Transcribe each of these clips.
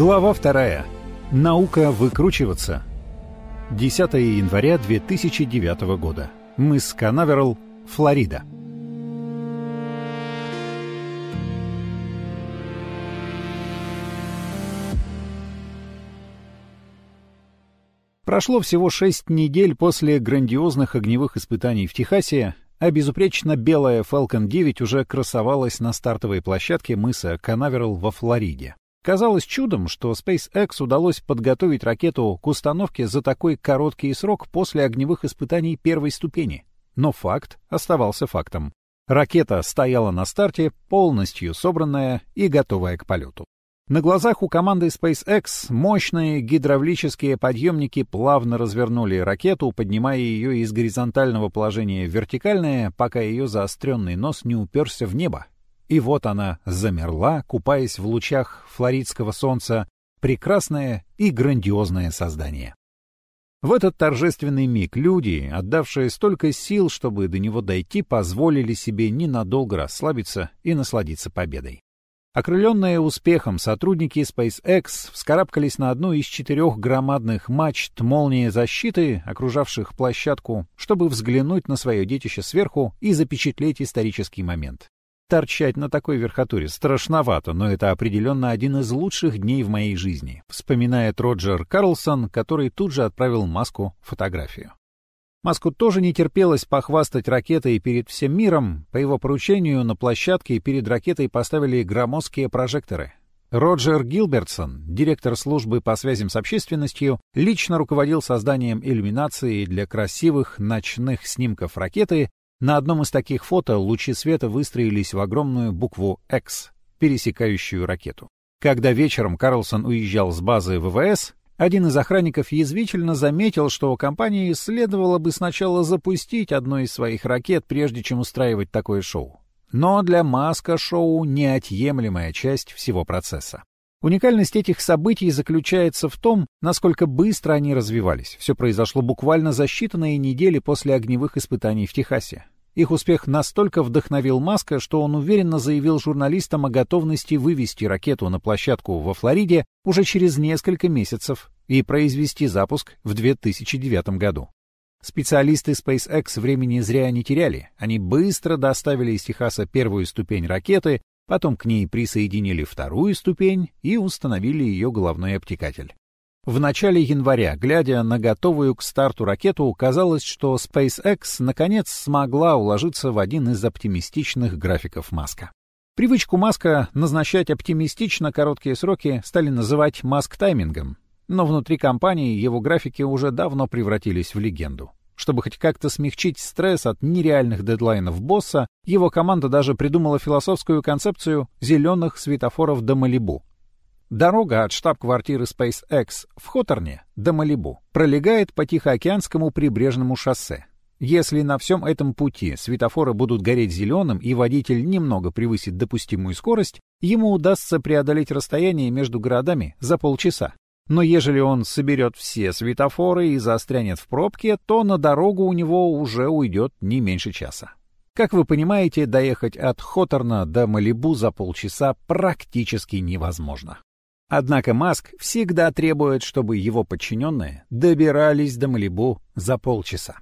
Глава вторая. Наука выкручиваться. 10 января 2009 года. Мыс Канаверал, Флорида. Прошло всего шесть недель после грандиозных огневых испытаний в Техасе, а безупречно белая Falcon 9 уже красовалась на стартовой площадке мыса Канаверал во Флориде. Казалось чудом, что SpaceX удалось подготовить ракету к установке за такой короткий срок после огневых испытаний первой ступени. Но факт оставался фактом. Ракета стояла на старте, полностью собранная и готовая к полету. На глазах у команды SpaceX мощные гидравлические подъемники плавно развернули ракету, поднимая ее из горизонтального положения в вертикальное, пока ее заостренный нос не уперся в небо, и вот она замерла, купаясь в лучах флоридского солнца, прекрасное и грандиозное создание. В этот торжественный миг люди, отдавшие столько сил, чтобы до него дойти, позволили себе ненадолго расслабиться и насладиться победой. Окрыленные успехом сотрудники SpaceX вскарабкались на одну из четырех громадных мачт молнии защиты, окружавших площадку, чтобы взглянуть на свое детище сверху и запечатлеть исторический момент. Торчать на такой верхотуре страшновато, но это определенно один из лучших дней в моей жизни, вспоминает Роджер Карлсон, который тут же отправил Маску фотографию. Маску тоже не терпелось похвастать ракетой перед всем миром. По его поручению на площадке перед ракетой поставили громоздкие прожекторы. Роджер Гилбертсон, директор службы по связям с общественностью, лично руководил созданием иллюминации для красивых ночных снимков ракеты на одном из таких фото лучи света выстроились в огромную букву X, пересекающую ракету. Когда вечером Карлсон уезжал с базы ВВС, один из охранников язвительно заметил, что компании следовало бы сначала запустить одну из своих ракет, прежде чем устраивать такое шоу. Но для Маска шоу — неотъемлемая часть всего процесса. Уникальность этих событий заключается в том, насколько быстро они развивались. Все произошло буквально за считанные недели после огневых испытаний в Техасе. Их успех настолько вдохновил Маска, что он уверенно заявил журналистам о готовности вывести ракету на площадку во Флориде уже через несколько месяцев и произвести запуск в 2009 году. Специалисты SpaceX времени зря не теряли. Они быстро доставили из Техаса первую ступень ракеты, потом к ней присоединили вторую ступень и установили ее головной обтекатель. В начале января, глядя на готовую к старту ракету, казалось, что SpaceX наконец смогла уложиться в один из оптимистичных графиков Маска. Привычку Маска назначать оптимистично короткие сроки стали называть маск-таймингом, но внутри компании его графики уже давно превратились в легенду. Чтобы хоть как-то смягчить стресс от нереальных дедлайнов босса, его команда даже придумала философскую концепцию зеленых светофоров до Малибу, Дорога от штаб-квартиры SpaceX в Хоторне до Малибу пролегает по Тихоокеанскому прибрежному шоссе. Если на всем этом пути светофоры будут гореть зеленым и водитель немного превысит допустимую скорость, ему удастся преодолеть расстояние между городами за полчаса. Но ежели он соберет все светофоры и застрянет в пробке, то на дорогу у него уже уйдет не меньше часа. Как вы понимаете, доехать от Хоторна до Малибу за полчаса практически невозможно. Однако Маск всегда требует, чтобы его подчиненные добирались до Малибу за полчаса.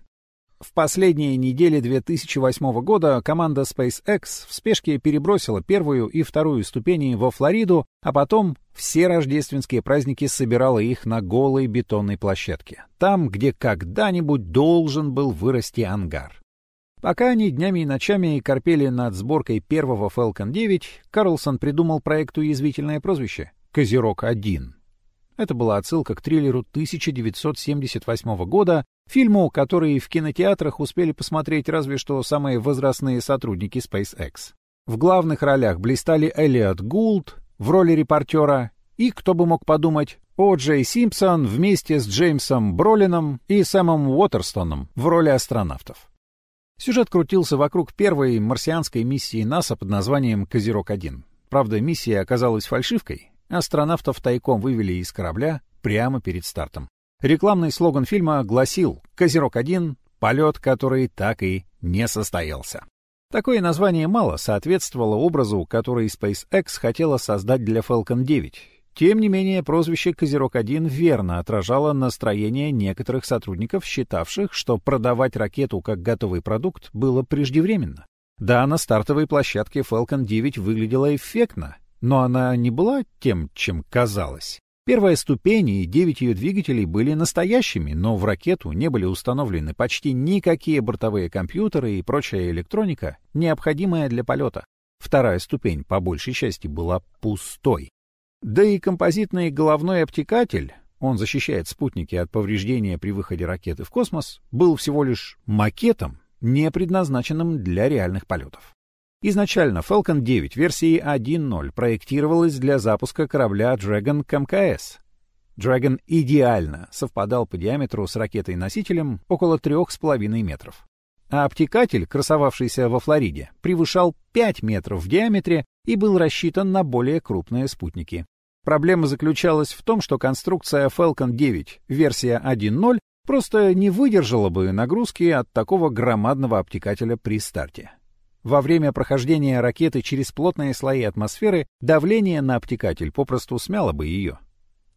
В последние недели 2008 года команда SpaceX в спешке перебросила первую и вторую ступени во Флориду, а потом все рождественские праздники собирала их на голой бетонной площадке, там, где когда-нибудь должен был вырасти ангар. Пока они днями и ночами корпели над сборкой первого Falcon 9, Карлсон придумал проекту язвительное прозвище «Козерог-1». Это была отсылка к триллеру 1978 года, фильму, который в кинотеатрах успели посмотреть разве что самые возрастные сотрудники SpaceX. В главных ролях блистали Элliot Гулд в роли репортера и, кто бы мог подумать, О. Джей Симпсон вместе с Джеймсом Бролином и Сэмом Уотерстоном в роли астронавтов. Сюжет крутился вокруг первой марсианской миссии НАСА под названием «Козерог-1». Правда, миссия оказалась фальшивкой, Астронавтов тайком вывели из корабля прямо перед стартом. Рекламный слоган фильма гласил «Козерог-1. Полет, который так и не состоялся». Такое название мало соответствовало образу, который SpaceX хотела создать для Falcon 9. Тем не менее, прозвище «Козерог-1» верно отражало настроение некоторых сотрудников, считавших, что продавать ракету как готовый продукт было преждевременно. Да, на стартовой площадке Falcon 9 выглядела эффектно, но она не была тем, чем казалось. Первая ступень и девять ее двигателей были настоящими, но в ракету не были установлены почти никакие бортовые компьютеры и прочая электроника, необходимая для полета. Вторая ступень, по большей части, была пустой. Да и композитный головной обтекатель, он защищает спутники от повреждения при выходе ракеты в космос, был всего лишь макетом, не предназначенным для реальных полетов. Изначально Falcon 9 версии 1.0 проектировалась для запуска корабля Dragon к МКС. Dragon идеально совпадал по диаметру с ракетой-носителем около 3,5 метров. А обтекатель, красовавшийся во Флориде, превышал 5 метров в диаметре и был рассчитан на более крупные спутники. Проблема заключалась в том, что конструкция Falcon 9 версия 1.0 просто не выдержала бы нагрузки от такого громадного обтекателя при старте. Во время прохождения ракеты через плотные слои атмосферы давление на обтекатель попросту смяло бы ее.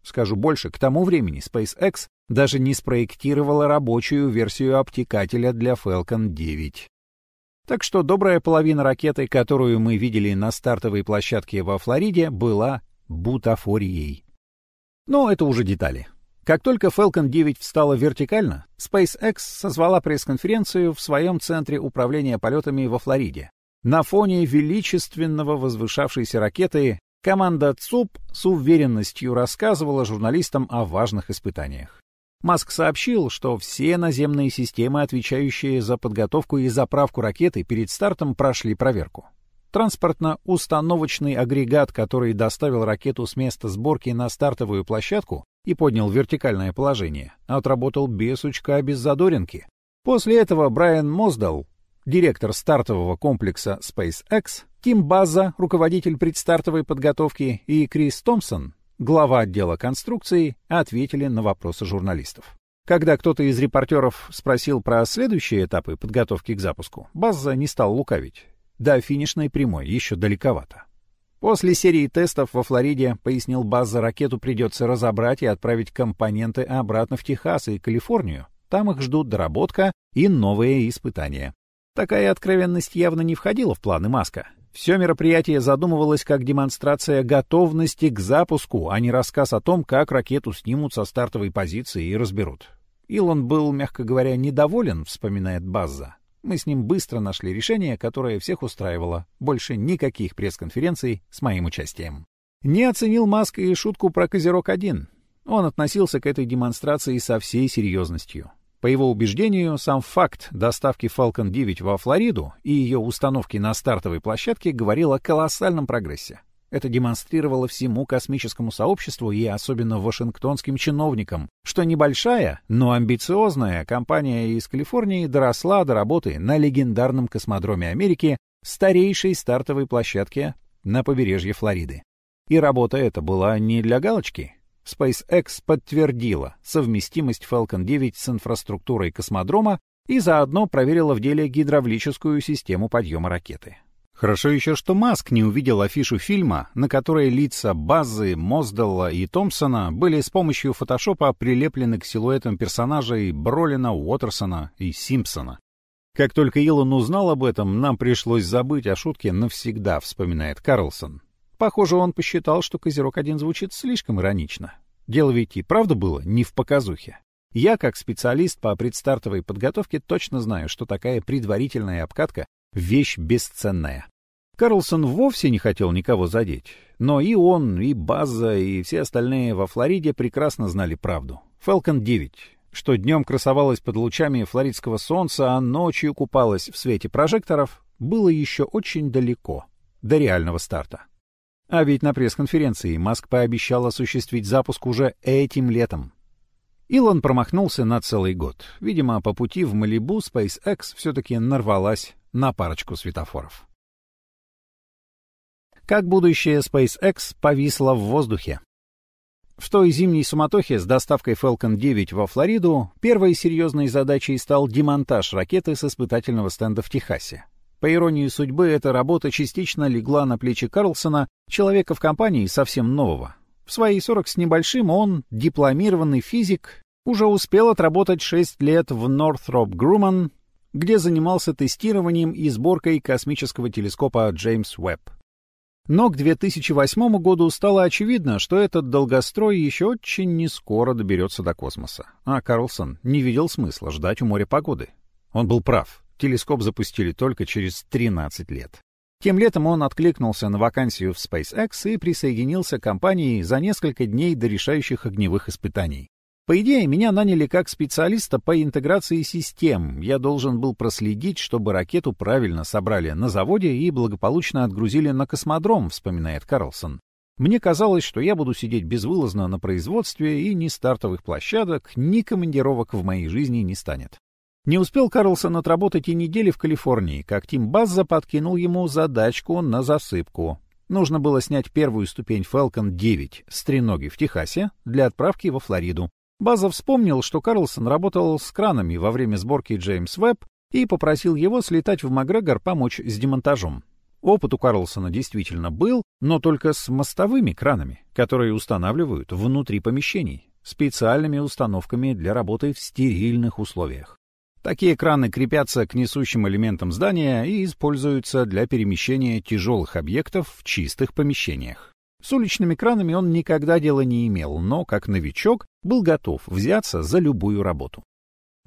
Скажу больше, к тому времени SpaceX даже не спроектировала рабочую версию обтекателя для Falcon 9. Так что добрая половина ракеты, которую мы видели на стартовой площадке во Флориде, была бутафорией. Но это уже детали. Как только Falcon 9 встала вертикально, SpaceX созвала пресс-конференцию в своем центре управления полетами во Флориде. На фоне величественного возвышавшейся ракеты команда ЦУП с уверенностью рассказывала журналистам о важных испытаниях. Маск сообщил, что все наземные системы, отвечающие за подготовку и заправку ракеты перед стартом, прошли проверку. Транспортно-установочный агрегат, который доставил ракету с места сборки на стартовую площадку, и поднял вертикальное положение, отработал без сучка, без задоринки. После этого Брайан Моздал, директор стартового комплекса SpaceX, Тим База, руководитель предстартовой подготовки, и Крис Томпсон, глава отдела конструкции, ответили на вопросы журналистов. Когда кто-то из репортеров спросил про следующие этапы подготовки к запуску, База не стал лукавить. До финишной прямой еще далековато. После серии тестов во Флориде, пояснил База, ракету придется разобрать и отправить компоненты обратно в Техас и Калифорнию. Там их ждут доработка и новые испытания. Такая откровенность явно не входила в планы Маска. Все мероприятие задумывалось как демонстрация готовности к запуску, а не рассказ о том, как ракету снимут со стартовой позиции и разберут. Илон был, мягко говоря, недоволен, вспоминает База. Мы с ним быстро нашли решение, которое всех устраивало. Больше никаких пресс-конференций с моим участием. Не оценил Маск и шутку про Козерог-1. Он относился к этой демонстрации со всей серьезностью. По его убеждению, сам факт доставки Falcon 9 во Флориду и ее установки на стартовой площадке говорил о колоссальном прогрессе. Это демонстрировало всему космическому сообществу и особенно вашингтонским чиновникам, что небольшая, но амбициозная компания из Калифорнии доросла до работы на легендарном космодроме Америки, старейшей стартовой площадке на побережье Флориды. И работа эта была не для галочки. SpaceX подтвердила совместимость Falcon 9 с инфраструктурой космодрома и заодно проверила в деле гидравлическую систему подъема ракеты. Хорошо еще, что Маск не увидел афишу фильма, на которой лица Базы, Моздалла и Томпсона были с помощью фотошопа прилеплены к силуэтам персонажей Бролина, Уотерсона и Симпсона. Как только Илон узнал об этом, нам пришлось забыть о шутке навсегда, вспоминает Карлсон. Похоже, он посчитал, что Козерог-1 звучит слишком иронично. Дело ведь и правда было не в показухе. Я, как специалист по предстартовой подготовке, точно знаю, что такая предварительная обкатка — вещь бесценная. Карлсон вовсе не хотел никого задеть, но и он, и База, и все остальные во Флориде прекрасно знали правду. Falcon 9, что днем красовалась под лучами флоридского солнца, а ночью купалась в свете прожекторов, было еще очень далеко, до реального старта. А ведь на пресс-конференции Маск пообещал осуществить запуск уже этим летом. Илон промахнулся на целый год. Видимо, по пути в Малибу SpaceX все-таки нарвалась на парочку светофоров как будущее SpaceX повисло в воздухе. В той зимней суматохе с доставкой Falcon 9 во Флориду первой серьезной задачей стал демонтаж ракеты с испытательного стенда в Техасе. По иронии судьбы, эта работа частично легла на плечи Карлсона, человека в компании совсем нового. В свои 40 с небольшим он, дипломированный физик, уже успел отработать 6 лет в Northrop Grumman, где занимался тестированием и сборкой космического телескопа Джеймс Уэбб. Но к 2008 году стало очевидно, что этот долгострой еще очень не скоро доберется до космоса, а Карлсон не видел смысла ждать у моря погоды. Он был прав, телескоп запустили только через 13 лет. Тем летом он откликнулся на вакансию в SpaceX и присоединился к компании за несколько дней до решающих огневых испытаний. По идее, меня наняли как специалиста по интеграции систем. Я должен был проследить, чтобы ракету правильно собрали на заводе и благополучно отгрузили на космодром, вспоминает Карлсон. Мне казалось, что я буду сидеть безвылазно на производстве, и ни стартовых площадок, ни командировок в моей жизни не станет. Не успел Карлсон отработать и недели в Калифорнии, как Тим Базза подкинул ему задачку на засыпку. Нужно было снять первую ступень Falcon 9 с треноги в Техасе для отправки во Флориду. База вспомнил, что Карлсон работал с кранами во время сборки Джеймс Веб и попросил его слетать в Макгрегор помочь с демонтажом. Опыт у Карлсона действительно был, но только с мостовыми кранами, которые устанавливают внутри помещений, специальными установками для работы в стерильных условиях. Такие краны крепятся к несущим элементам здания и используются для перемещения тяжелых объектов в чистых помещениях. С уличными кранами он никогда дела не имел, но, как новичок, был готов взяться за любую работу.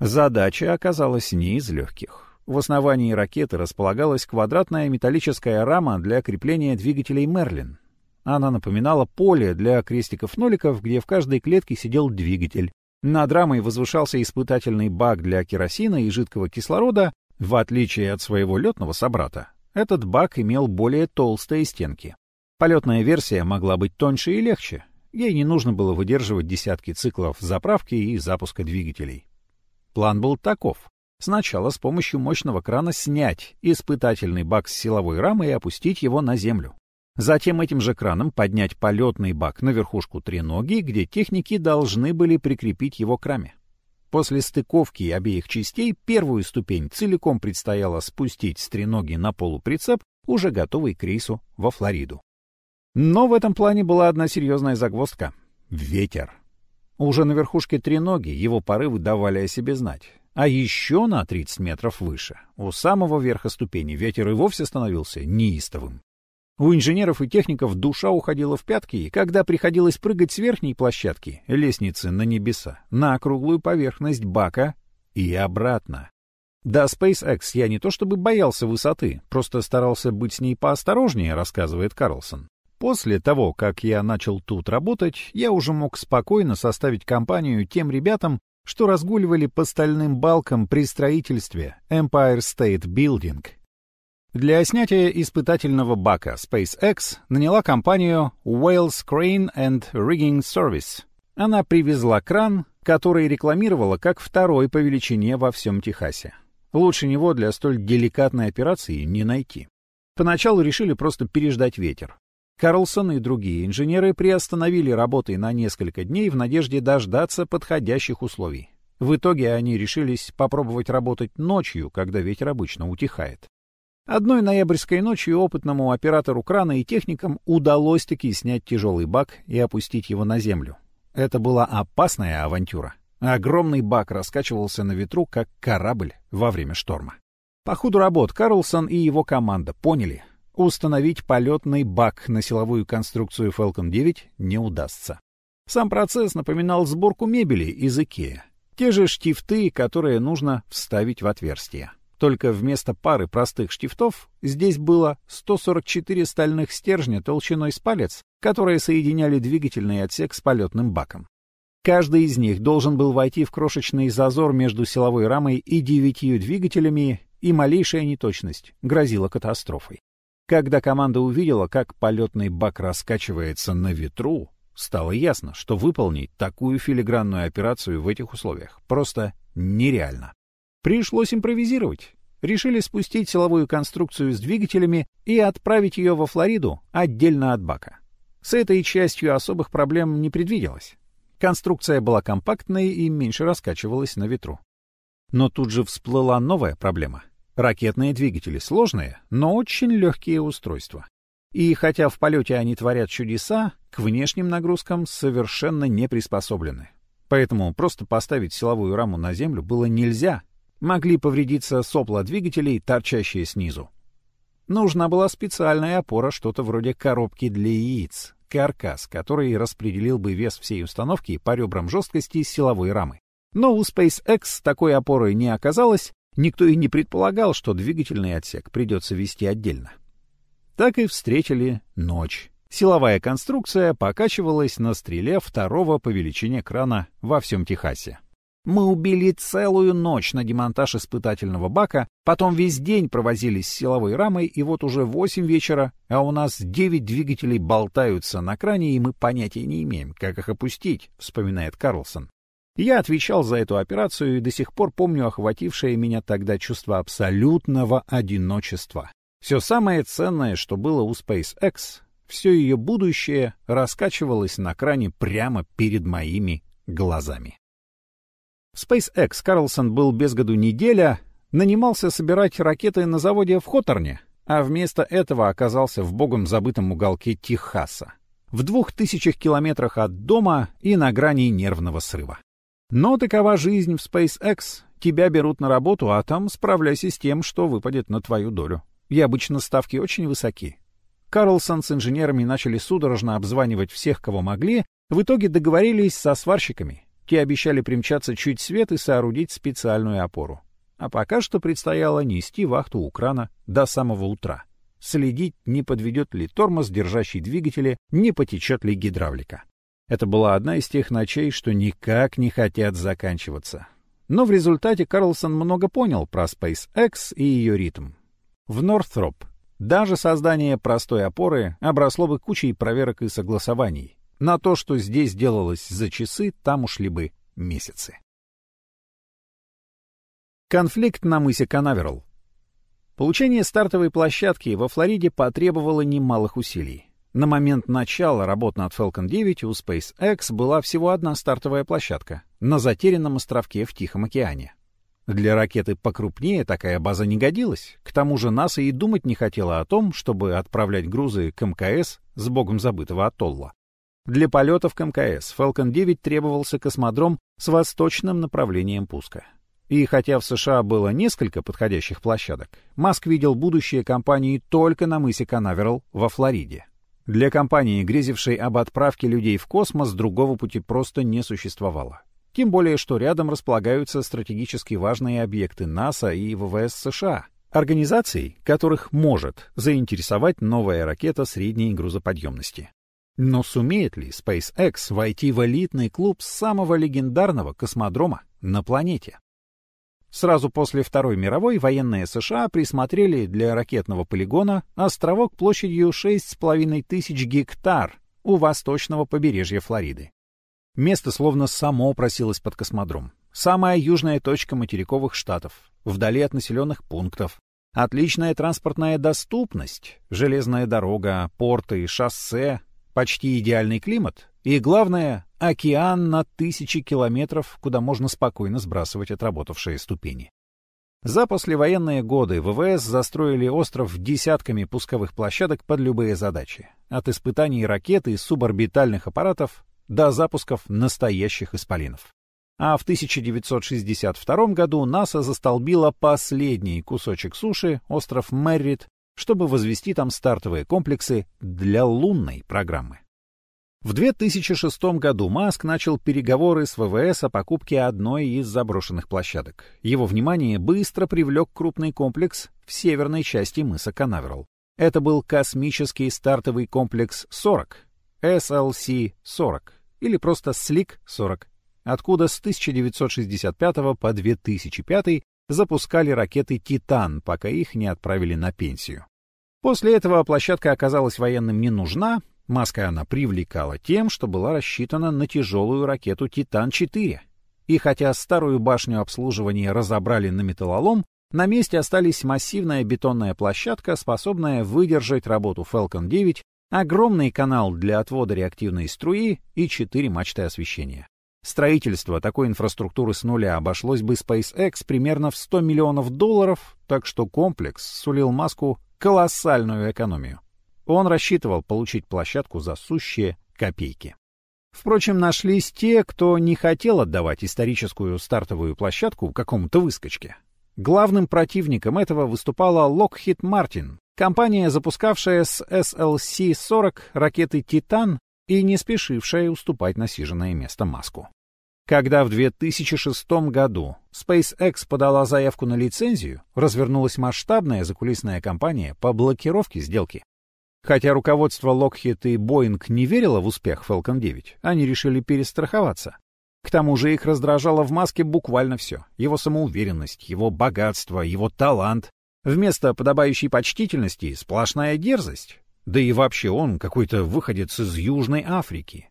Задача оказалась не из легких. В основании ракеты располагалась квадратная металлическая рама для крепления двигателей «Мерлин». Она напоминала поле для крестиков-ноликов, где в каждой клетке сидел двигатель, над рамой возвышался испытательный бак для керосина и жидкого кислорода. В отличие от своего летного собрата, этот бак имел более толстые стенки. Полетная версия могла быть тоньше и легче. Ей не нужно было выдерживать десятки циклов заправки и запуска двигателей. План был таков. Сначала с помощью мощного крана снять испытательный бак с силовой рамы и опустить его на землю. Затем этим же краном поднять полетный бак на верхушку треноги, где техники должны были прикрепить его к раме. После стыковки обеих частей первую ступень целиком предстояло спустить с треноги на полуприцеп, уже готовый к рейсу во Флориду. Но в этом плане была одна серьезная загвоздка — ветер. Уже на верхушке треноги его порывы давали о себе знать. А еще на 30 метров выше, у самого верха ступени, ветер и вовсе становился неистовым. У инженеров и техников душа уходила в пятки, когда приходилось прыгать с верхней площадки, лестницы на небеса, на округлую поверхность бака и обратно. До SpaceX я не то чтобы боялся высоты, просто старался быть с ней поосторожнее, рассказывает Карлсон. После того, как я начал тут работать, я уже мог спокойно составить компанию тем ребятам, что разгуливали по стальным балкам при строительстве Empire State Building для снятия испытательного бака SpaceX наняла компанию Wales Crane and Rigging Service. Она привезла кран, который рекламировала как второй по величине во всем Техасе. Лучше него для столь деликатной операции не найти. Поначалу решили просто переждать ветер. Карлсон и другие инженеры приостановили работы на несколько дней в надежде дождаться подходящих условий. В итоге они решились попробовать работать ночью, когда ветер обычно утихает. Одной ноябрьской ночью опытному оператору крана и техникам удалось таки снять тяжелый бак и опустить его на землю. Это была опасная авантюра. Огромный бак раскачивался на ветру, как корабль во время шторма. По ходу работ Карлсон и его команда поняли, установить полетный бак на силовую конструкцию Falcon 9 не удастся. Сам процесс напоминал сборку мебели из Икеа. Те же штифты, которые нужно вставить в отверстие. Только вместо пары простых штифтов здесь было 144 стальных стержня толщиной с палец, которые соединяли двигательный отсек с полетным баком. Каждый из них должен был войти в крошечный зазор между силовой рамой и девятью двигателями, и малейшая неточность грозила катастрофой. Когда команда увидела, как полетный бак раскачивается на ветру, стало ясно, что выполнить такую филигранную операцию в этих условиях просто нереально. Пришлось импровизировать. Решили спустить силовую конструкцию с двигателями и отправить ее во Флориду отдельно от бака. С этой частью особых проблем не предвиделось. Конструкция была компактной и меньше раскачивалась на ветру. Но тут же всплыла новая проблема. Ракетные двигатели сложные, но очень легкие устройства. И хотя в полете они творят чудеса, к внешним нагрузкам совершенно не приспособлены. Поэтому просто поставить силовую раму на землю было нельзя. Могли повредиться сопла двигателей, торчащие снизу. Нужна была специальная опора, что-то вроде коробки для яиц, каркас, который распределил бы вес всей установки по ребрам жесткости силовой рамы. Но у SpaceX такой опоры не оказалось, никто и не предполагал, что двигательный отсек придется вести отдельно. Так и встретили ночь. Силовая конструкция покачивалась на стреле второго по величине крана во всем Техасе. Мы убили целую ночь на демонтаж испытательного бака, потом весь день провозились с силовой рамой, и вот уже восемь вечера, а у нас девять двигателей болтаются на кране, и мы понятия не имеем, как их опустить, вспоминает Карлсон. Я отвечал за эту операцию и до сих пор помню охватившее меня тогда чувство абсолютного одиночества. Все самое ценное, что было у SpaceX, все ее будущее раскачивалось на кране прямо перед моими глазами. SpaceX Карлсон был без году неделя, нанимался собирать ракеты на заводе в Хоторне, а вместо этого оказался в богом забытом уголке Техаса, в двух тысячах километрах от дома и на грани нервного срыва. Но такова жизнь в SpaceX. Тебя берут на работу, а там справляйся с тем, что выпадет на твою долю. И обычно ставки очень высоки. Карлсон с инженерами начали судорожно обзванивать всех, кого могли, в итоге договорились со сварщиками. Те обещали примчаться чуть свет и соорудить специальную опору. А пока что предстояло нести вахту у крана до самого утра. Следить, не подведет ли тормоз, держащий двигатели, не потечет ли гидравлика. Это была одна из тех ночей, что никак не хотят заканчиваться. Но в результате Карлсон много понял про SpaceX и ее ритм. В Нортроп даже создание простой опоры обросло бы кучей проверок и согласований. На то, что здесь делалось за часы, там ушли бы месяцы. Конфликт на мысе Канаверал. Получение стартовой площадки во Флориде потребовало немалых усилий. На момент начала работ над Falcon 9 у SpaceX была всего одна стартовая площадка на затерянном островке в Тихом океане. Для ракеты покрупнее такая база не годилась. К тому же НАСА и думать не хотела о том, чтобы отправлять грузы к МКС с богом забытого атолла. Для полетов к МКС Falcon 9 требовался космодром с восточным направлением пуска. И хотя в США было несколько подходящих площадок, Маск видел будущее компании только на мысе Канаверал во Флориде. Для компании, грезившей об отправке людей в космос, другого пути просто не существовало. Тем более, что рядом располагаются стратегически важные объекты НАСА и ВВС США, организаций, которых может заинтересовать новая ракета средней грузоподъемности. Но сумеет ли SpaceX войти в элитный клуб самого легендарного космодрома на планете? Сразу после Второй мировой военные США присмотрели для ракетного полигона островок площадью 6,5 тысяч гектар у восточного побережья Флориды. Место словно само просилось под космодром. Самая южная точка материковых штатов, вдали от населенных пунктов. Отличная транспортная доступность, железная дорога, порты, шоссе, почти идеальный климат и, главное, океан на тысячи километров, куда можно спокойно сбрасывать отработавшие ступени. За послевоенные годы ВВС застроили остров десятками пусковых площадок под любые задачи, от испытаний ракет и суборбитальных аппаратов до запусков настоящих исполинов. А в 1962 году НАСА застолбила последний кусочек суши, остров Меррит, чтобы возвести там стартовые комплексы для лунной программы. В 2006 году Маск начал переговоры с ВВС о покупке одной из заброшенных площадок. Его внимание быстро привлек крупный комплекс в северной части мыса Канаверал. Это был космический стартовый комплекс 40, SLC-40, или просто SLIC-40, откуда с 1965 по 2005 запускали ракеты «Титан», пока их не отправили на пенсию. После этого площадка оказалась военным не нужна, Маска она привлекала тем, что была рассчитана на тяжелую ракету «Титан-4». И хотя старую башню обслуживания разобрали на металлолом, на месте остались массивная бетонная площадка, способная выдержать работу Falcon 9, огромный канал для отвода реактивной струи и четыре мачты освещения. Строительство такой инфраструктуры с нуля обошлось бы SpaceX примерно в 100 миллионов долларов, так что комплекс сулил Маску колоссальную экономию. Он рассчитывал получить площадку за сущие копейки. Впрочем, нашлись те, кто не хотел отдавать историческую стартовую площадку какому-то выскочке. Главным противником этого выступала Lockheed Martin, компания, запускавшая с SLC-40 ракеты «Титан» и не спешившая уступать насиженное место Маску. Когда в 2006 году SpaceX подала заявку на лицензию, развернулась масштабная закулисная кампания по блокировке сделки. Хотя руководство Lockheed и Boeing не верило в успех Falcon 9, они решили перестраховаться. К тому же их раздражало в маске буквально все. Его самоуверенность, его богатство, его талант. Вместо подобающей почтительности сплошная дерзость. Да и вообще он какой-то выходец из Южной Африки.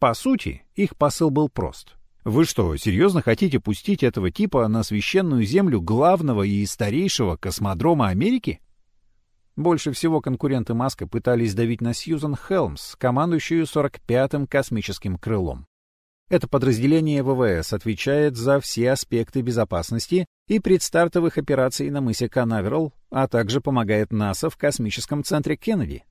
По сути, их посыл был прост. Вы что, серьезно хотите пустить этого типа на священную землю главного и старейшего космодрома Америки? Больше всего конкуренты Маска пытались давить на Сьюзан Хелмс, командующую 45-м космическим крылом. Это подразделение ВВС отвечает за все аспекты безопасности и предстартовых операций на мысе Канаверал, а также помогает НАСА в космическом центре Кеннеди.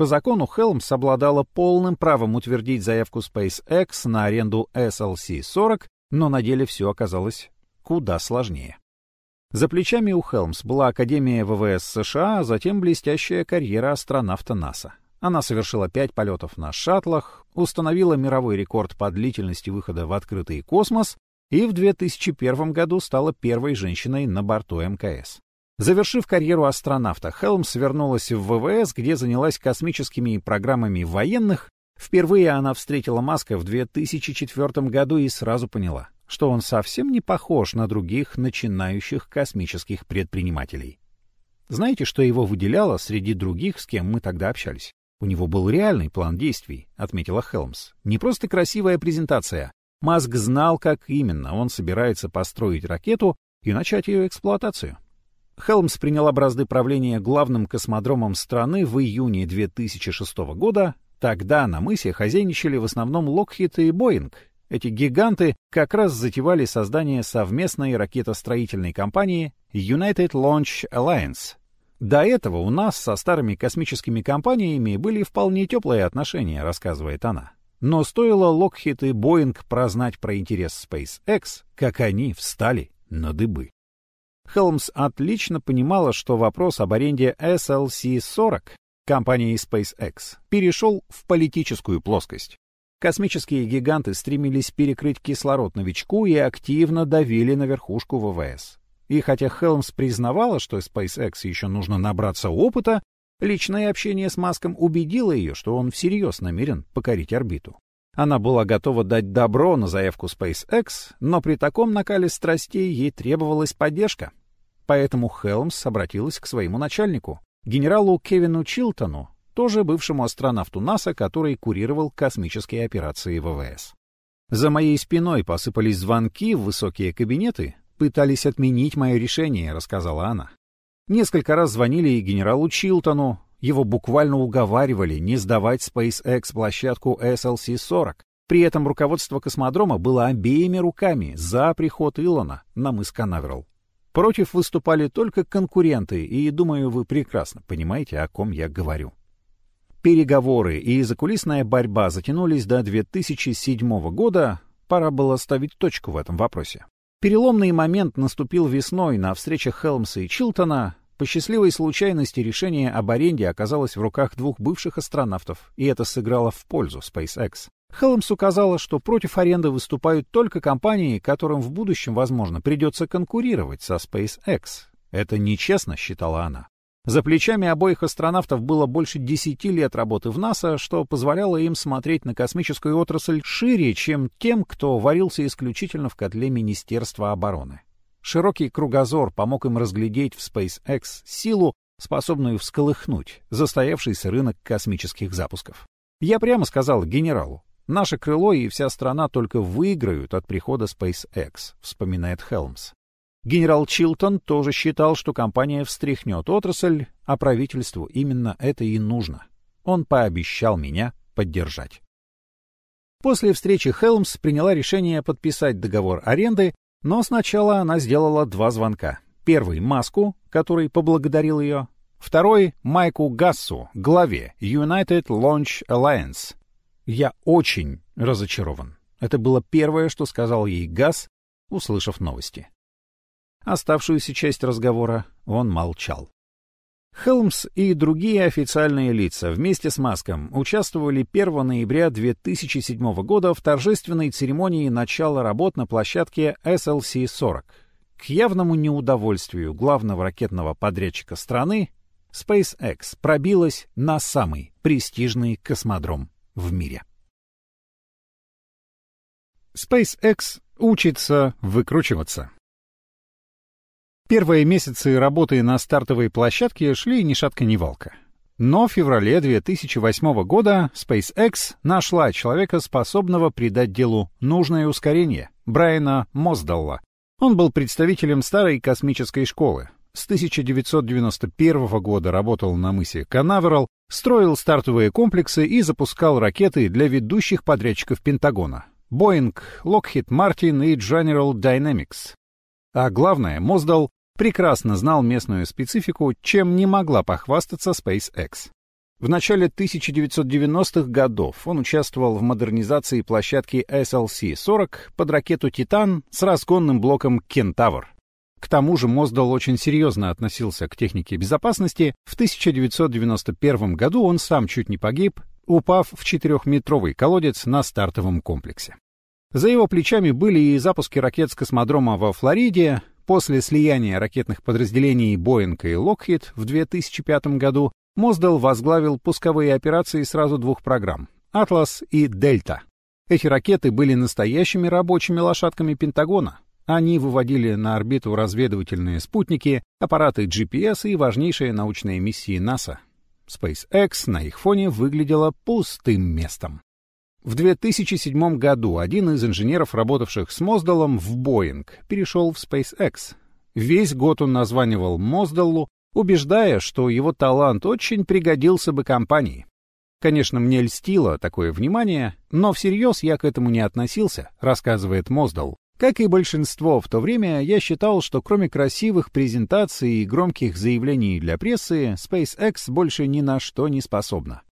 По закону Хелмс обладала полным правом утвердить заявку SpaceX на аренду SLC-40, но на деле все оказалось куда сложнее. За плечами у Хелмс была Академия ВВС США, а затем блестящая карьера астронавта НАСА. Она совершила пять полетов на шаттлах, установила мировой рекорд по длительности выхода в открытый космос и в 2001 году стала первой женщиной на борту МКС. Завершив карьеру астронавта, Хелмс вернулась в ВВС, где занялась космическими программами военных. Впервые она встретила Маска в 2004 году и сразу поняла — что он совсем не похож на других начинающих космических предпринимателей. Знаете, что его выделяло среди других, с кем мы тогда общались? У него был реальный план действий, отметила Хелмс. Не просто красивая презентация. Маск знал, как именно он собирается построить ракету и начать ее эксплуатацию. Хелмс приняла бразды правления главным космодромом страны в июне 2006 года. Тогда на мысе хозяйничали в основном Локхит и Боинг, эти гиганты как раз затевали создание совместной ракетостроительной компании United Launch Alliance. До этого у нас со старыми космическими компаниями были вполне теплые отношения, рассказывает она. Но стоило Lockheed и Boeing прознать про интерес SpaceX, как они встали на дыбы. Хелмс отлично понимала, что вопрос об аренде SLC-40 компании SpaceX перешел в политическую плоскость. Космические гиганты стремились перекрыть кислород новичку и активно давили на верхушку ВВС. И хотя Хелмс признавала, что SpaceX еще нужно набраться опыта, личное общение с Маском убедило ее, что он всерьез намерен покорить орбиту. Она была готова дать добро на заявку SpaceX, но при таком накале страстей ей требовалась поддержка. Поэтому Хелмс обратилась к своему начальнику, генералу Кевину Чилтону, тоже бывшему астронавту НАСА, который курировал космические операции ВВС. За моей спиной посыпались звонки в высокие кабинеты, пытались отменить мое решение, рассказала она. Несколько раз звонили и генералу Чилтону, его буквально уговаривали не сдавать SpaceX площадку SLC-40. При этом руководство космодрома было обеими руками за приход Илона на мыс Канаверал. Против выступали только конкуренты, и, думаю, вы прекрасно понимаете, о ком я говорю. Переговоры и закулисная борьба затянулись до 2007 года, пора было ставить точку в этом вопросе. Переломный момент наступил весной на встречах Хелмса и Чилтона. По счастливой случайности решение об аренде оказалось в руках двух бывших астронавтов, и это сыграло в пользу SpaceX. Хелмс указала, что против аренды выступают только компании, которым в будущем, возможно, придется конкурировать со SpaceX. Это нечестно, считала она. За плечами обоих астронавтов было больше десяти лет работы в НАСА, что позволяло им смотреть на космическую отрасль шире, чем тем, кто варился исключительно в котле Министерства обороны. Широкий кругозор помог им разглядеть в SpaceX силу, способную всколыхнуть застоявшийся рынок космических запусков. Я прямо сказал генералу, наше крыло и вся страна только выиграют от прихода SpaceX, вспоминает Хелмс. Генерал Чилтон тоже считал, что компания встряхнет отрасль, а правительству именно это и нужно. Он пообещал меня поддержать. После встречи Хелмс приняла решение подписать договор аренды, но сначала она сделала два звонка. Первый — Маску, который поблагодарил ее. Второй — Майку Гассу, главе United Launch Alliance. Я очень разочарован. Это было первое, что сказал ей Гасс, услышав новости. Оставшуюся часть разговора он молчал. Хелмс и другие официальные лица вместе с Маском участвовали 1 ноября 2007 года в торжественной церемонии начала работ на площадке SLC-40. К явному неудовольствию главного ракетного подрядчика страны SpaceX пробилась на самый престижный космодром в мире. SpaceX учится выкручиваться. Первые месяцы работы на стартовой площадке шли ни шатка ни валка. Но в феврале 2008 года SpaceX нашла человека, способного придать делу нужное ускорение — Брайана Моздалла. Он был представителем старой космической школы. С 1991 года работал на мысе Канаверал, строил стартовые комплексы и запускал ракеты для ведущих подрядчиков Пентагона — Boeing, Lockheed Martin и General Dynamics. А главное, Моздал прекрасно знал местную специфику, чем не могла похвастаться SpaceX. В начале 1990-х годов он участвовал в модернизации площадки SLC-40 под ракету «Титан» с разгонным блоком «Кентавр». К тому же Моздал очень серьезно относился к технике безопасности. В 1991 году он сам чуть не погиб, упав в четырехметровый колодец на стартовом комплексе. За его плечами были и запуски ракет с космодрома во Флориде, После слияния ракетных подразделений Boeing и Lockheed в 2005 году Моздал возглавил пусковые операции сразу двух программ — «Атлас» и «Дельта». Эти ракеты были настоящими рабочими лошадками Пентагона. Они выводили на орбиту разведывательные спутники, аппараты GPS и важнейшие научные миссии НАСА. SpaceX на их фоне выглядела пустым местом. В 2007 году один из инженеров, работавших с Моздалом в Boeing, перешел в SpaceX. Весь год он названивал Моздалу, убеждая, что его талант очень пригодился бы компании. Конечно, мне льстило такое внимание, но всерьез я к этому не относился, рассказывает Моздал. Как и большинство в то время, я считал, что кроме красивых презентаций и громких заявлений для прессы, SpaceX больше ни на что не способна.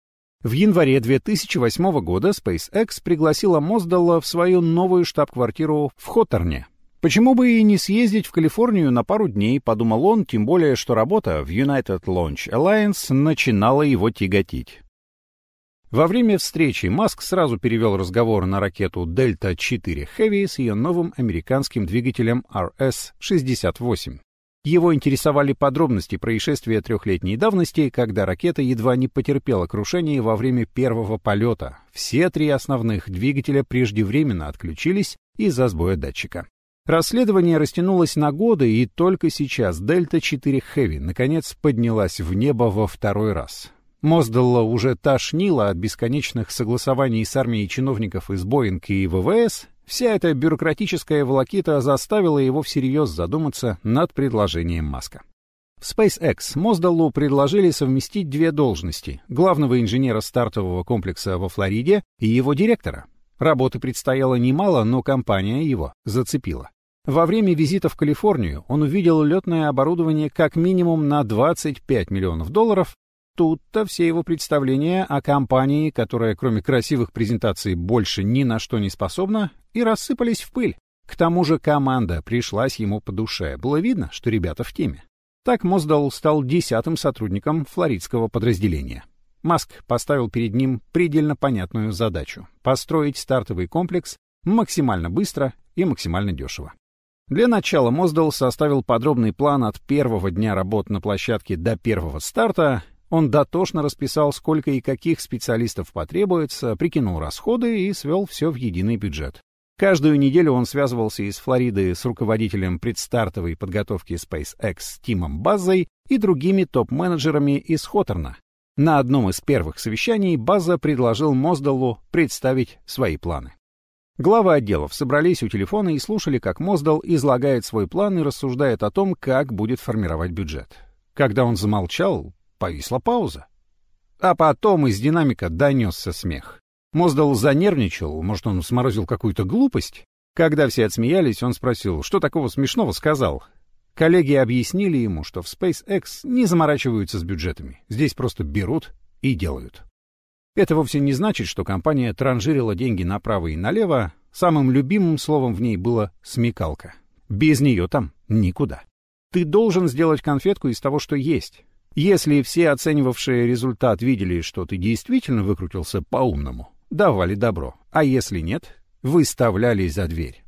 В январе 2008 года SpaceX пригласила Моздалла в свою новую штаб-квартиру в Хоторне. Почему бы и не съездить в Калифорнию на пару дней, подумал он, тем более, что работа в United Launch Alliance начинала его тяготить. Во время встречи Маск сразу перевел разговор на ракету Delta 4 Heavy с ее новым американским двигателем RS-68. Его интересовали подробности происшествия трехлетней давности, когда ракета едва не потерпела крушение во время первого полета. Все три основных двигателя преждевременно отключились из-за сбоя датчика. Расследование растянулось на годы, и только сейчас Дельта-4 Хэви наконец поднялась в небо во второй раз. Моздалла уже тошнило от бесконечных согласований с армией чиновников из Боинг и ВВС, Вся эта бюрократическая волокита заставила его всерьез задуматься над предложением Маска. В SpaceX Моздаллу предложили совместить две должности — главного инженера стартового комплекса во Флориде и его директора. Работы предстояло немало, но компания его зацепила. Во время визита в Калифорнию он увидел летное оборудование как минимум на 25 миллионов долларов Тут-то все его представления о компании, которая кроме красивых презентаций больше ни на что не способна, и рассыпались в пыль. К тому же команда пришлась ему по душе. Было видно, что ребята в теме. Так Моздал стал десятым сотрудником флоридского подразделения. Маск поставил перед ним предельно понятную задачу — построить стартовый комплекс максимально быстро и максимально дешево. Для начала Моздал составил подробный план от первого дня работ на площадке до первого старта он дотошно расписал, сколько и каких специалистов потребуется, прикинул расходы и свел все в единый бюджет. Каждую неделю он связывался из Флориды с руководителем предстартовой подготовки SpaceX Тимом Базой и другими топ-менеджерами из Хоторна. На одном из первых совещаний База предложил Моздалу представить свои планы. Главы отделов собрались у телефона и слушали, как Моздал излагает свой план и рассуждает о том, как будет формировать бюджет. Когда он замолчал, Повисла пауза. А потом из динамика донесся смех. Моздал занервничал, может, он сморозил какую-то глупость. Когда все отсмеялись, он спросил, что такого смешного сказал. Коллеги объяснили ему, что в SpaceX не заморачиваются с бюджетами. Здесь просто берут и делают. Это вовсе не значит, что компания транжирила деньги направо и налево. Самым любимым словом в ней было «смекалка». Без нее там никуда. Ты должен сделать конфетку из того, что есть. Если все оценивавшие результат видели, что ты действительно выкрутился по-умному, давали добро, а если нет, выставляли за дверь.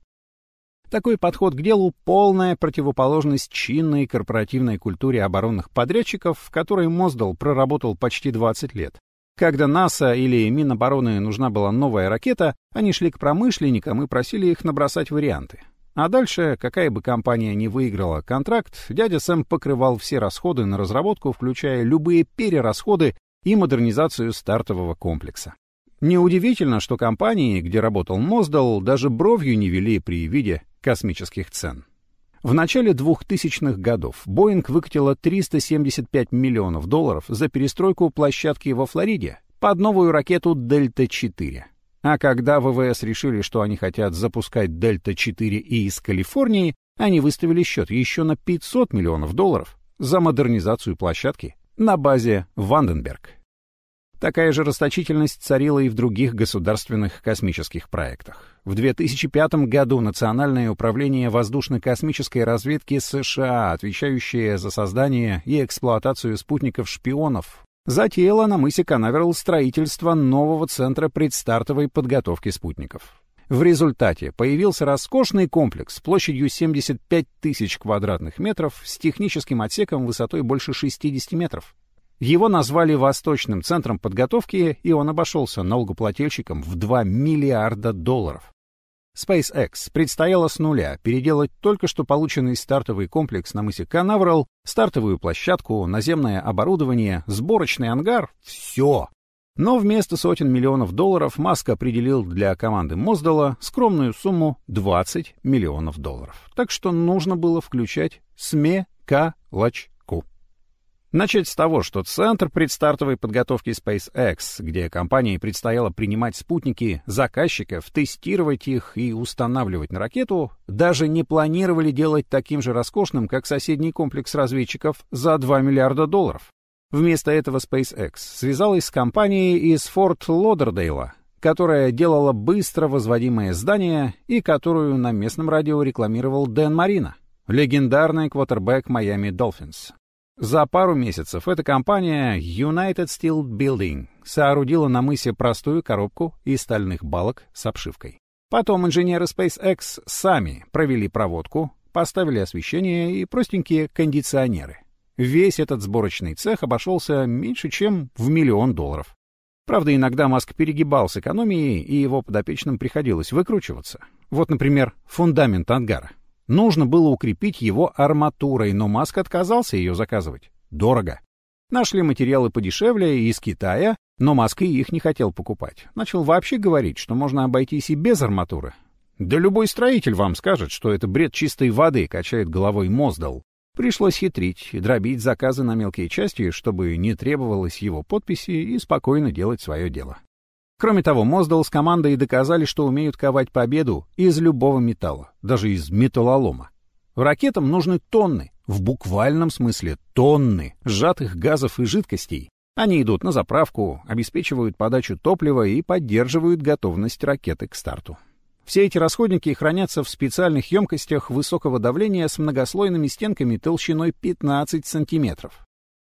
Такой подход к делу — полная противоположность чинной корпоративной культуре оборонных подрядчиков, в которой Моздал проработал почти 20 лет. Когда НАСА или Минобороны нужна была новая ракета, они шли к промышленникам и просили их набросать варианты. А дальше, какая бы компания ни выиграла контракт, дядя Сэм покрывал все расходы на разработку, включая любые перерасходы и модернизацию стартового комплекса. Неудивительно, что компании, где работал Моздал, даже бровью не вели при виде космических цен. В начале 2000-х годов Боинг выкатила 375 миллионов долларов за перестройку площадки во Флориде под новую ракету «Дельта-4». А когда ВВС решили, что они хотят запускать «Дельта-4» и из Калифорнии, они выставили счет еще на 500 миллионов долларов за модернизацию площадки на базе Ванденберг. Такая же расточительность царила и в других государственных космических проектах. В 2005 году Национальное управление воздушно-космической разведки США, отвечающее за создание и эксплуатацию спутников-шпионов, затеяло на мысе Канаверал строительство нового центра предстартовой подготовки спутников. В результате появился роскошный комплекс площадью 75 тысяч квадратных метров с техническим отсеком высотой больше 60 метров. Его назвали Восточным центром подготовки, и он обошелся налогоплательщикам в 2 миллиарда долларов. SpaceX предстояло с нуля переделать только что полученный стартовый комплекс на мысе Канаверал, стартовую площадку, наземное оборудование, сборочный ангар — все. Но вместо сотен миллионов долларов Маск определил для команды Моздала скромную сумму 20 миллионов долларов. Так что нужно было включать смекалочку. Начать с того, что Центр предстартовой подготовки SpaceX, где компании предстояло принимать спутники заказчиков, тестировать их и устанавливать на ракету, даже не планировали делать таким же роскошным, как соседний комплекс разведчиков за 2 миллиарда долларов. Вместо этого SpaceX связалась с компанией из Форт Лодердейла, которая делала быстро возводимое здание и которую на местном радио рекламировал Дэн Марина, легендарный квотербек Майами Долфинс. За пару месяцев эта компания United Steel Building соорудила на мысе простую коробку из стальных балок с обшивкой. Потом инженеры SpaceX сами провели проводку, поставили освещение и простенькие кондиционеры. Весь этот сборочный цех обошелся меньше, чем в миллион долларов. Правда, иногда Маск перегибал с экономией, и его подопечным приходилось выкручиваться. Вот, например, фундамент ангара. Нужно было укрепить его арматурой, но Маск отказался ее заказывать. Дорого. Нашли материалы подешевле из Китая, но Маск и их не хотел покупать. Начал вообще говорить, что можно обойтись и без арматуры. Да любой строитель вам скажет, что это бред чистой воды, качает головой Моздал. Пришлось хитрить, дробить заказы на мелкие части, чтобы не требовалось его подписи и спокойно делать свое дело. Кроме того, Моздал с командой доказали, что умеют ковать победу из любого металла, даже из металлолома. Ракетам нужны тонны, в буквальном смысле тонны сжатых газов и жидкостей. Они идут на заправку, обеспечивают подачу топлива и поддерживают готовность ракеты к старту. Все эти расходники хранятся в специальных емкостях высокого давления с многослойными стенками толщиной 15 сантиметров.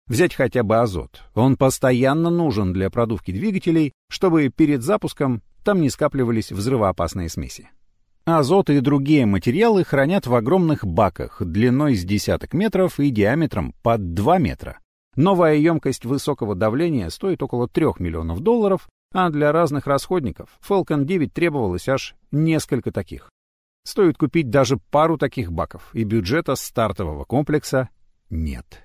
Взять хотя бы азот. Он постоянно нужен для продувки двигателей, чтобы перед запуском там не скапливались взрывоопасные смеси. Азот и другие материалы хранят в огромных баках длиной с десяток метров и диаметром под 2 метра. Новая емкость высокого давления стоит около 3 миллионов долларов, а для разных расходников Falcon 9 требовалось аж несколько таких. Стоит купить даже пару таких баков, и бюджета стартового комплекса нет.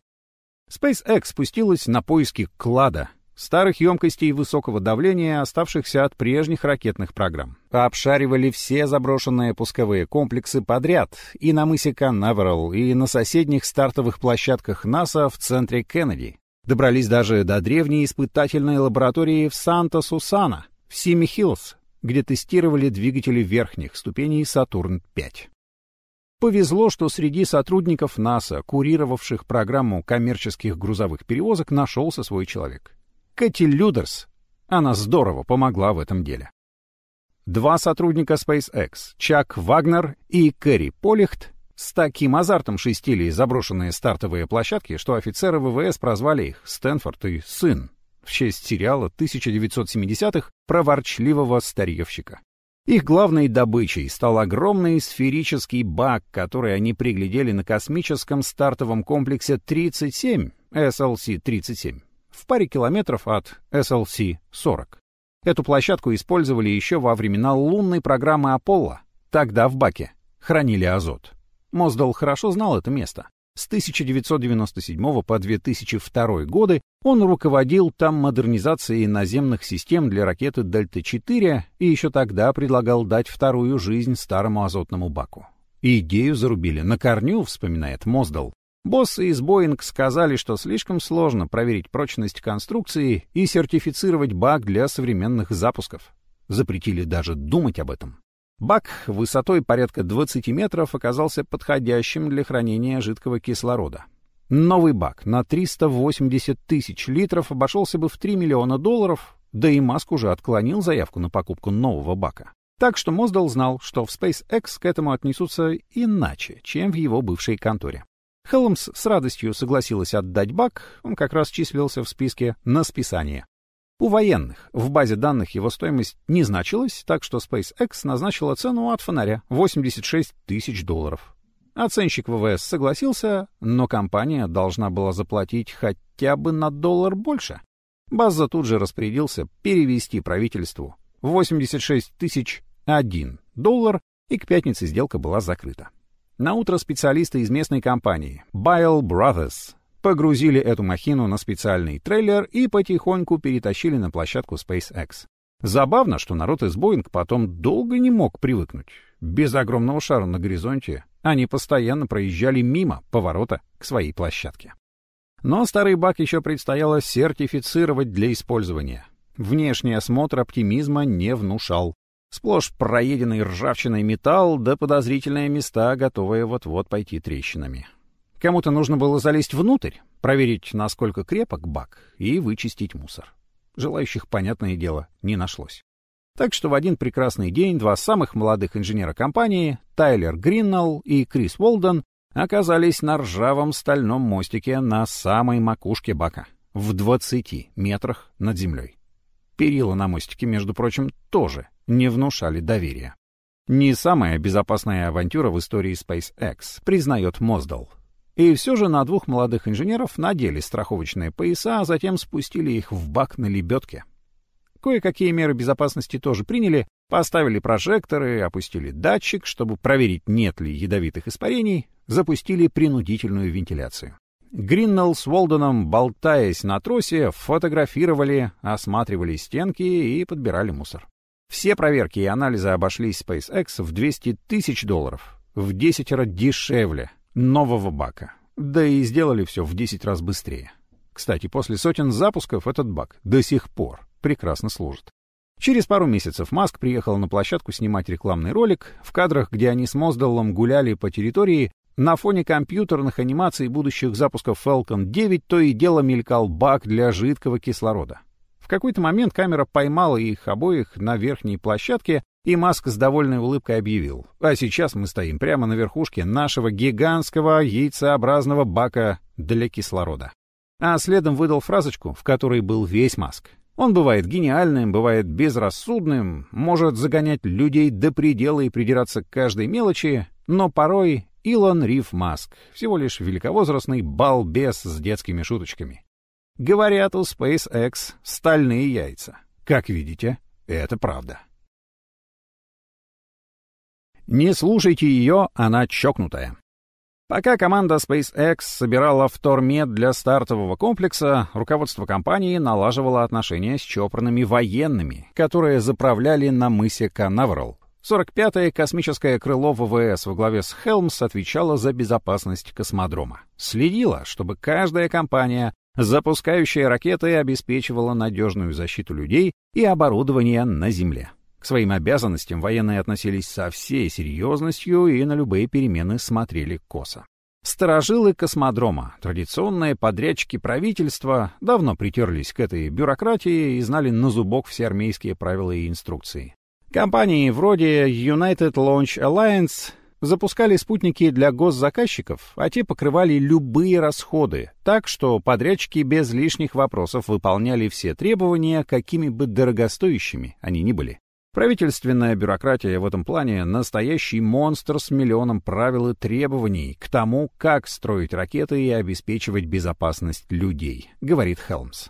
SpaceX спустилась на поиски клада, старых емкостей высокого давления, оставшихся от прежних ракетных программ. Обшаривали все заброшенные пусковые комплексы подряд и на мысе Канаверал, и на соседних стартовых площадках НАСА в центре Кеннеди. Добрались даже до древней испытательной лаборатории в Санта-Сусана, в Сими-Хиллз, где тестировали двигатели верхних ступеней Сатурн-5. Повезло, что среди сотрудников НАСА, курировавших программу коммерческих грузовых перевозок, нашелся свой человек. Кэти Людерс. Она здорово помогла в этом деле. Два сотрудника SpaceX, Чак Вагнер и Кэрри Полихт, с таким азартом шестили заброшенные стартовые площадки, что офицеры ВВС прозвали их «Стэнфорд» и «Сын» в честь сериала 1970-х про ворчливого старьевщика. Их главной добычей стал огромный сферический бак, который они приглядели на космическом стартовом комплексе 37, SLC-37, в паре километров от SLC-40. Эту площадку использовали еще во времена лунной программы Аполло. Тогда в баке хранили азот. Моздал хорошо знал это место. С 1997 по 2002 годы он руководил там модернизацией наземных систем для ракеты «Дельта-4» и еще тогда предлагал дать вторую жизнь старому азотному баку. Идею зарубили на корню, вспоминает Моздал. Боссы из Боинг сказали, что слишком сложно проверить прочность конструкции и сертифицировать бак для современных запусков. Запретили даже думать об этом. Бак высотой порядка 20 метров оказался подходящим для хранения жидкого кислорода. Новый бак на 380 тысяч литров обошелся бы в 3 миллиона долларов, да и Маск уже отклонил заявку на покупку нового бака. Так что Моздал знал, что в SpaceX к этому отнесутся иначе, чем в его бывшей конторе. Хелмс с радостью согласилась отдать бак, он как раз числился в списке на списание. У военных в базе данных его стоимость не значилась, так что SpaceX назначила цену от фонаря — 86 тысяч долларов. Оценщик ВВС согласился, но компания должна была заплатить хотя бы на доллар больше. База тут же распорядился перевести правительству 86 тысяч один доллар, и к пятнице сделка была закрыта. На утро специалисты из местной компании Bile Brothers погрузили эту махину на специальный трейлер и потихоньку перетащили на площадку SpaceX. Забавно, что народ из Боинг потом долго не мог привыкнуть. Без огромного шара на горизонте они постоянно проезжали мимо поворота к своей площадке. Но старый бак еще предстояло сертифицировать для использования. Внешний осмотр оптимизма не внушал. Сплошь проеденный ржавчиной металл да подозрительные места, готовые вот-вот пойти трещинами. Кому-то нужно было залезть внутрь, проверить, насколько крепок бак, и вычистить мусор. Желающих, понятное дело, не нашлось. Так что в один прекрасный день два самых молодых инженера компании, Тайлер Гриннелл и Крис Уолден, оказались на ржавом стальном мостике на самой макушке бака, в 20 метрах над землей. Перила на мостике, между прочим, тоже не внушали доверия. Не самая безопасная авантюра в истории SpaceX, признает Моздал. И все же на двух молодых инженеров надели страховочные пояса, а затем спустили их в бак на лебедке. Кое-какие меры безопасности тоже приняли, поставили прожекторы, опустили датчик, чтобы проверить, нет ли ядовитых испарений, запустили принудительную вентиляцию. Гриннелл с Уолденом, болтаясь на тросе, фотографировали, осматривали стенки и подбирали мусор. Все проверки и анализы обошлись SpaceX в 200 тысяч долларов, в десятеро дешевле, нового бака. Да и сделали все в 10 раз быстрее. Кстати, после сотен запусков этот бак до сих пор прекрасно служит. Через пару месяцев Маск приехал на площадку снимать рекламный ролик. В кадрах, где они с Моздаллом гуляли по территории, на фоне компьютерных анимаций будущих запусков Falcon 9 то и дело мелькал бак для жидкого кислорода. В какой-то момент камера поймала их обоих на верхней площадке, и Маск с довольной улыбкой объявил. А сейчас мы стоим прямо на верхушке нашего гигантского яйцеобразного бака для кислорода. А следом выдал фразочку, в которой был весь Маск. Он бывает гениальным, бывает безрассудным, может загонять людей до предела и придираться к каждой мелочи, но порой Илон Риф Маск, всего лишь великовозрастный балбес с детскими шуточками. Говорят, у SpaceX стальные яйца. Как видите, это правда. Не слушайте ее, она чокнутая. Пока команда SpaceX собирала втормет для стартового комплекса, руководство компании налаживало отношения с чопорными военными, которые заправляли на мысе Канаверал. 45-е космическое крыло ВВС во главе с Хелмс отвечало за безопасность космодрома. Следила, чтобы каждая компания, запускающая ракеты, обеспечивала надежную защиту людей и оборудование на Земле. К своим обязанностям военные относились со всей серьезностью и на любые перемены смотрели косо. Сторожилы космодрома, традиционные подрядчики правительства, давно притерлись к этой бюрократии и знали на зубок все армейские правила и инструкции. Компании вроде United Launch Alliance запускали спутники для госзаказчиков, а те покрывали любые расходы, так что подрядчики без лишних вопросов выполняли все требования, какими бы дорогостоящими они ни были. Правительственная бюрократия в этом плане — настоящий монстр с миллионом правил и требований к тому, как строить ракеты и обеспечивать безопасность людей, говорит Хелмс.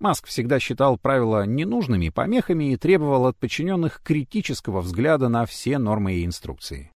Маск всегда считал правила ненужными помехами и требовал от подчиненных критического взгляда на все нормы и инструкции.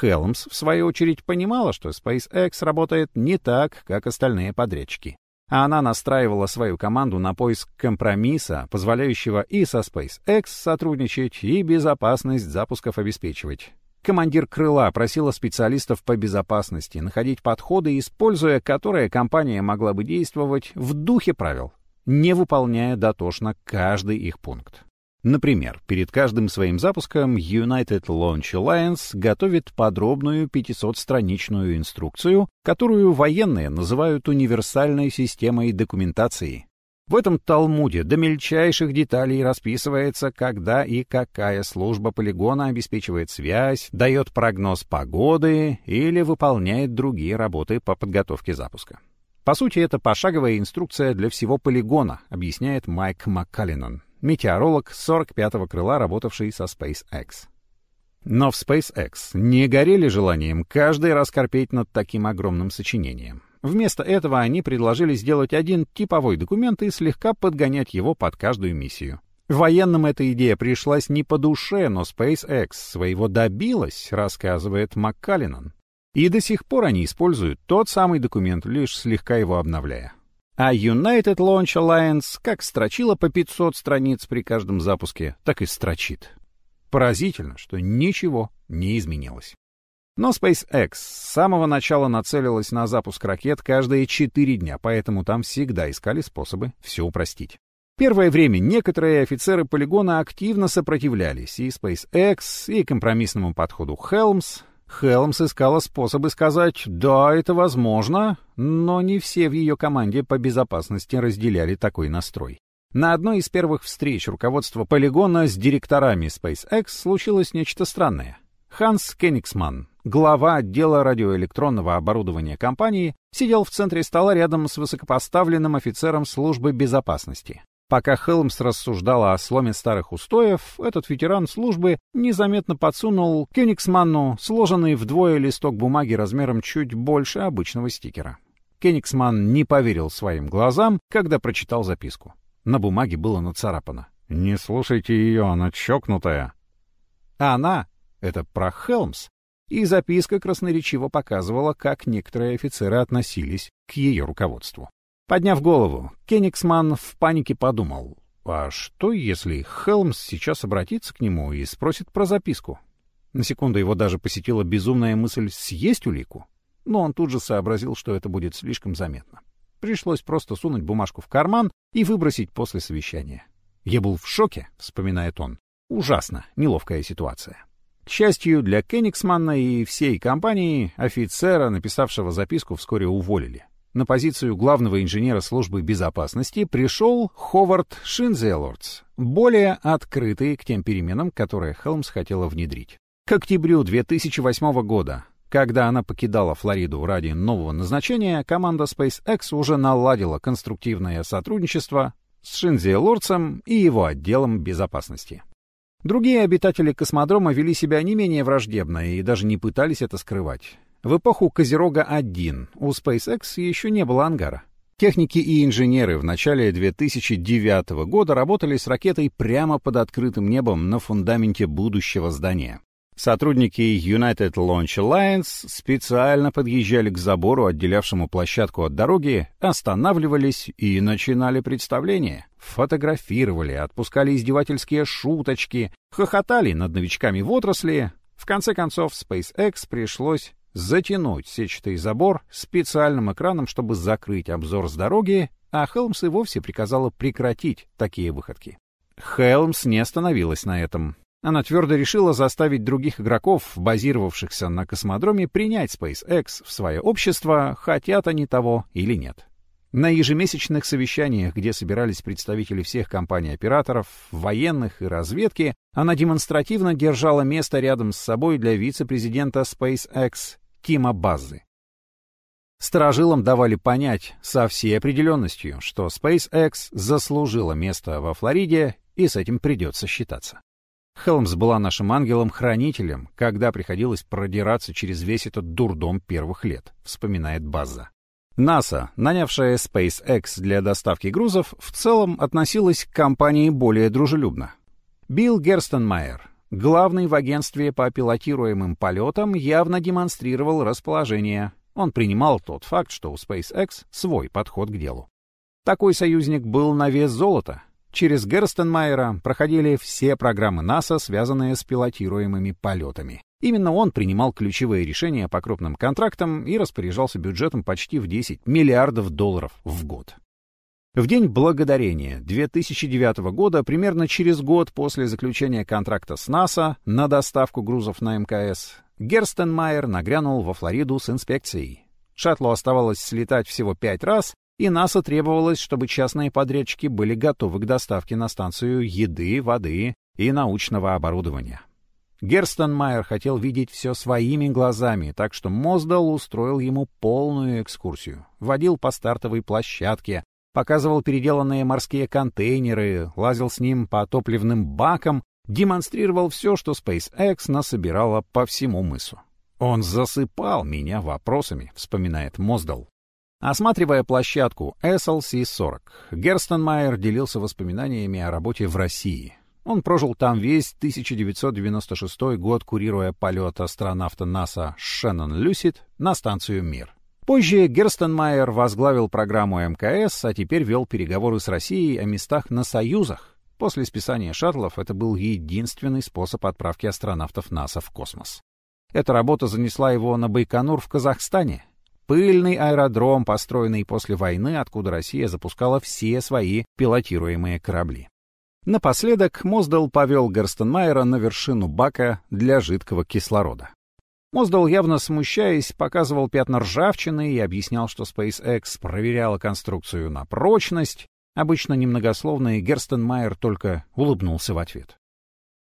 Хелмс, в свою очередь, понимала, что SpaceX работает не так, как остальные подрядчики а она настраивала свою команду на поиск компромисса, позволяющего и со SpaceX сотрудничать, и безопасность запусков обеспечивать. Командир крыла просила специалистов по безопасности находить подходы, используя которые компания могла бы действовать в духе правил, не выполняя дотошно каждый их пункт. Например, перед каждым своим запуском United Launch Alliance готовит подробную 500-страничную инструкцию, которую военные называют универсальной системой документации. В этом Талмуде до мельчайших деталей расписывается, когда и какая служба полигона обеспечивает связь, дает прогноз погоды или выполняет другие работы по подготовке запуска. По сути, это пошаговая инструкция для всего полигона, объясняет Майк Маккалинан, метеоролог 45-го крыла, работавший со SpaceX. Но в SpaceX не горели желанием каждый раз корпеть над таким огромным сочинением. Вместо этого они предложили сделать один типовой документ и слегка подгонять его под каждую миссию. Военным эта идея пришлась не по душе, но SpaceX своего добилась, рассказывает МакКаллинан. И до сих пор они используют тот самый документ, лишь слегка его обновляя. А United Launch Alliance как строчила по 500 страниц при каждом запуске, так и строчит. Поразительно, что ничего не изменилось. Но SpaceX с самого начала нацелилась на запуск ракет каждые 4 дня, поэтому там всегда искали способы все упростить. Первое время некоторые офицеры полигона активно сопротивлялись и SpaceX, и компромиссному подходу Helms, Хелмс искала способы сказать «да, это возможно», но не все в ее команде по безопасности разделяли такой настрой. На одной из первых встреч руководства полигона с директорами SpaceX случилось нечто странное. Ханс Кенигсман, глава отдела радиоэлектронного оборудования компании, сидел в центре стола рядом с высокопоставленным офицером службы безопасности. Пока Хелмс рассуждала о сломе старых устоев, этот ветеран службы незаметно подсунул Кёнигсманну сложенный вдвое листок бумаги размером чуть больше обычного стикера. Кенигсман не поверил своим глазам, когда прочитал записку. На бумаге было нацарапано. «Не слушайте ее, она чокнутая». А она, это про Хелмс, и записка красноречиво показывала, как некоторые офицеры относились к ее руководству. Подняв голову, Кенигсман в панике подумал, а что, если Хелмс сейчас обратится к нему и спросит про записку? На секунду его даже посетила безумная мысль съесть улику, но он тут же сообразил, что это будет слишком заметно. Пришлось просто сунуть бумажку в карман и выбросить после совещания. «Я был в шоке», — вспоминает он. «Ужасно, неловкая ситуация». К счастью для Кенигсмана и всей компании, офицера, написавшего записку, вскоре уволили на позицию главного инженера службы безопасности пришел Ховард Шинзелордс, более открытый к тем переменам, которые Хелмс хотела внедрить. К октябрю 2008 года, когда она покидала Флориду ради нового назначения, команда SpaceX уже наладила конструктивное сотрудничество с Шинзи Лордсом и его отделом безопасности. Другие обитатели космодрома вели себя не менее враждебно и даже не пытались это скрывать. В эпоху Козерога-1 у SpaceX еще не было ангара. Техники и инженеры в начале 2009 года работали с ракетой прямо под открытым небом на фундаменте будущего здания. Сотрудники United Launch Alliance специально подъезжали к забору, отделявшему площадку от дороги, останавливались и начинали представление. Фотографировали, отпускали издевательские шуточки, хохотали над новичками в отрасли. В конце концов, SpaceX пришлось затянуть сетчатый забор специальным экраном, чтобы закрыть обзор с дороги, а Хелмс и вовсе приказала прекратить такие выходки. Хелмс не остановилась на этом. Она твердо решила заставить других игроков, базировавшихся на космодроме, принять SpaceX в свое общество, хотят они того или нет. На ежемесячных совещаниях, где собирались представители всех компаний-операторов, военных и разведки, она демонстративно держала место рядом с собой для вице-президента SpaceX Тима Баззы. Сторожилам давали понять со всей определенностью, что SpaceX заслужила место во Флориде, и с этим придется считаться. Хелмс была нашим ангелом-хранителем, когда приходилось продираться через весь этот дурдом первых лет, вспоминает База. НАСА, нанявшая SpaceX для доставки грузов, в целом относилась к компании более дружелюбно. Билл Герстенмайер, главный в агентстве по пилотируемым полетам, явно демонстрировал расположение. Он принимал тот факт, что у SpaceX свой подход к делу. Такой союзник был на вес золота, Через Герстенмайера проходили все программы НАСА, связанные с пилотируемыми полетами. Именно он принимал ключевые решения по крупным контрактам и распоряжался бюджетом почти в 10 миллиардов долларов в год. В день благодарения 2009 года, примерно через год после заключения контракта с НАСА на доставку грузов на МКС, Герстенмайер нагрянул во Флориду с инспекцией. Шаттлу оставалось слетать всего пять раз, и НАСА требовалось, чтобы частные подрядчики были готовы к доставке на станцию еды, воды и научного оборудования. Герстон Майер хотел видеть все своими глазами, так что Моздал устроил ему полную экскурсию. Водил по стартовой площадке, показывал переделанные морские контейнеры, лазил с ним по топливным бакам, демонстрировал все, что SpaceX насобирала по всему мысу. «Он засыпал меня вопросами», — вспоминает Моздал. Осматривая площадку SLC-40, Герстенмайер делился воспоминаниями о работе в России. Он прожил там весь 1996 год, курируя полет астронавта НАСА Шеннон Люсид на станцию «Мир». Позже Герстенмайер возглавил программу МКС, а теперь вел переговоры с Россией о местах на «Союзах». После списания шаттлов это был единственный способ отправки астронавтов НАСА в космос. Эта работа занесла его на Байконур в Казахстане, Пыльный аэродром, построенный после войны, откуда Россия запускала все свои пилотируемые корабли. Напоследок Моздал повел Герстенмайера на вершину бака для жидкого кислорода. Моздал, явно смущаясь, показывал пятна ржавчины и объяснял, что SpaceX проверяла конструкцию на прочность. Обычно немногословный Герстенмайер только улыбнулся в ответ.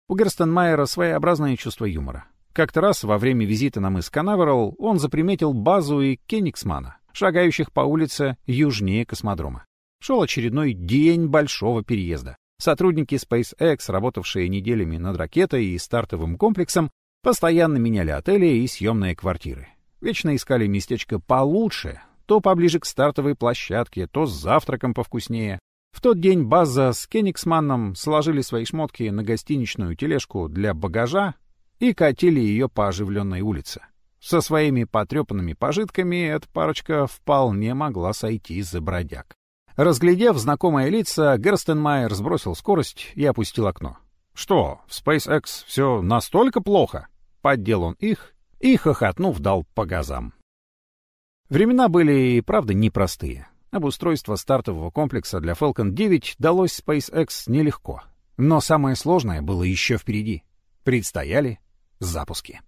У Герстенмайера своеобразное чувство юмора. Как-то раз во время визита на мыс Канаверал он заприметил базу и Кенигсмана, шагающих по улице южнее космодрома. Шел очередной день большого переезда. Сотрудники SpaceX, работавшие неделями над ракетой и стартовым комплексом, постоянно меняли отели и съемные квартиры. Вечно искали местечко получше, то поближе к стартовой площадке, то с завтраком повкуснее. В тот день База с Кенигсманом сложили свои шмотки на гостиничную тележку для багажа и катили ее по оживленной улице. Со своими потрепанными пожитками эта парочка вполне могла сойти за бродяг. Разглядев знакомые лица, Герстенмайер сбросил скорость и опустил окно. «Что, в SpaceX все настолько плохо?» Поддел он их и, хохотнув, дал по газам. Времена были и правда непростые. Обустройство стартового комплекса для Falcon 9 далось SpaceX нелегко. Но самое сложное было еще впереди. Предстояли запуске.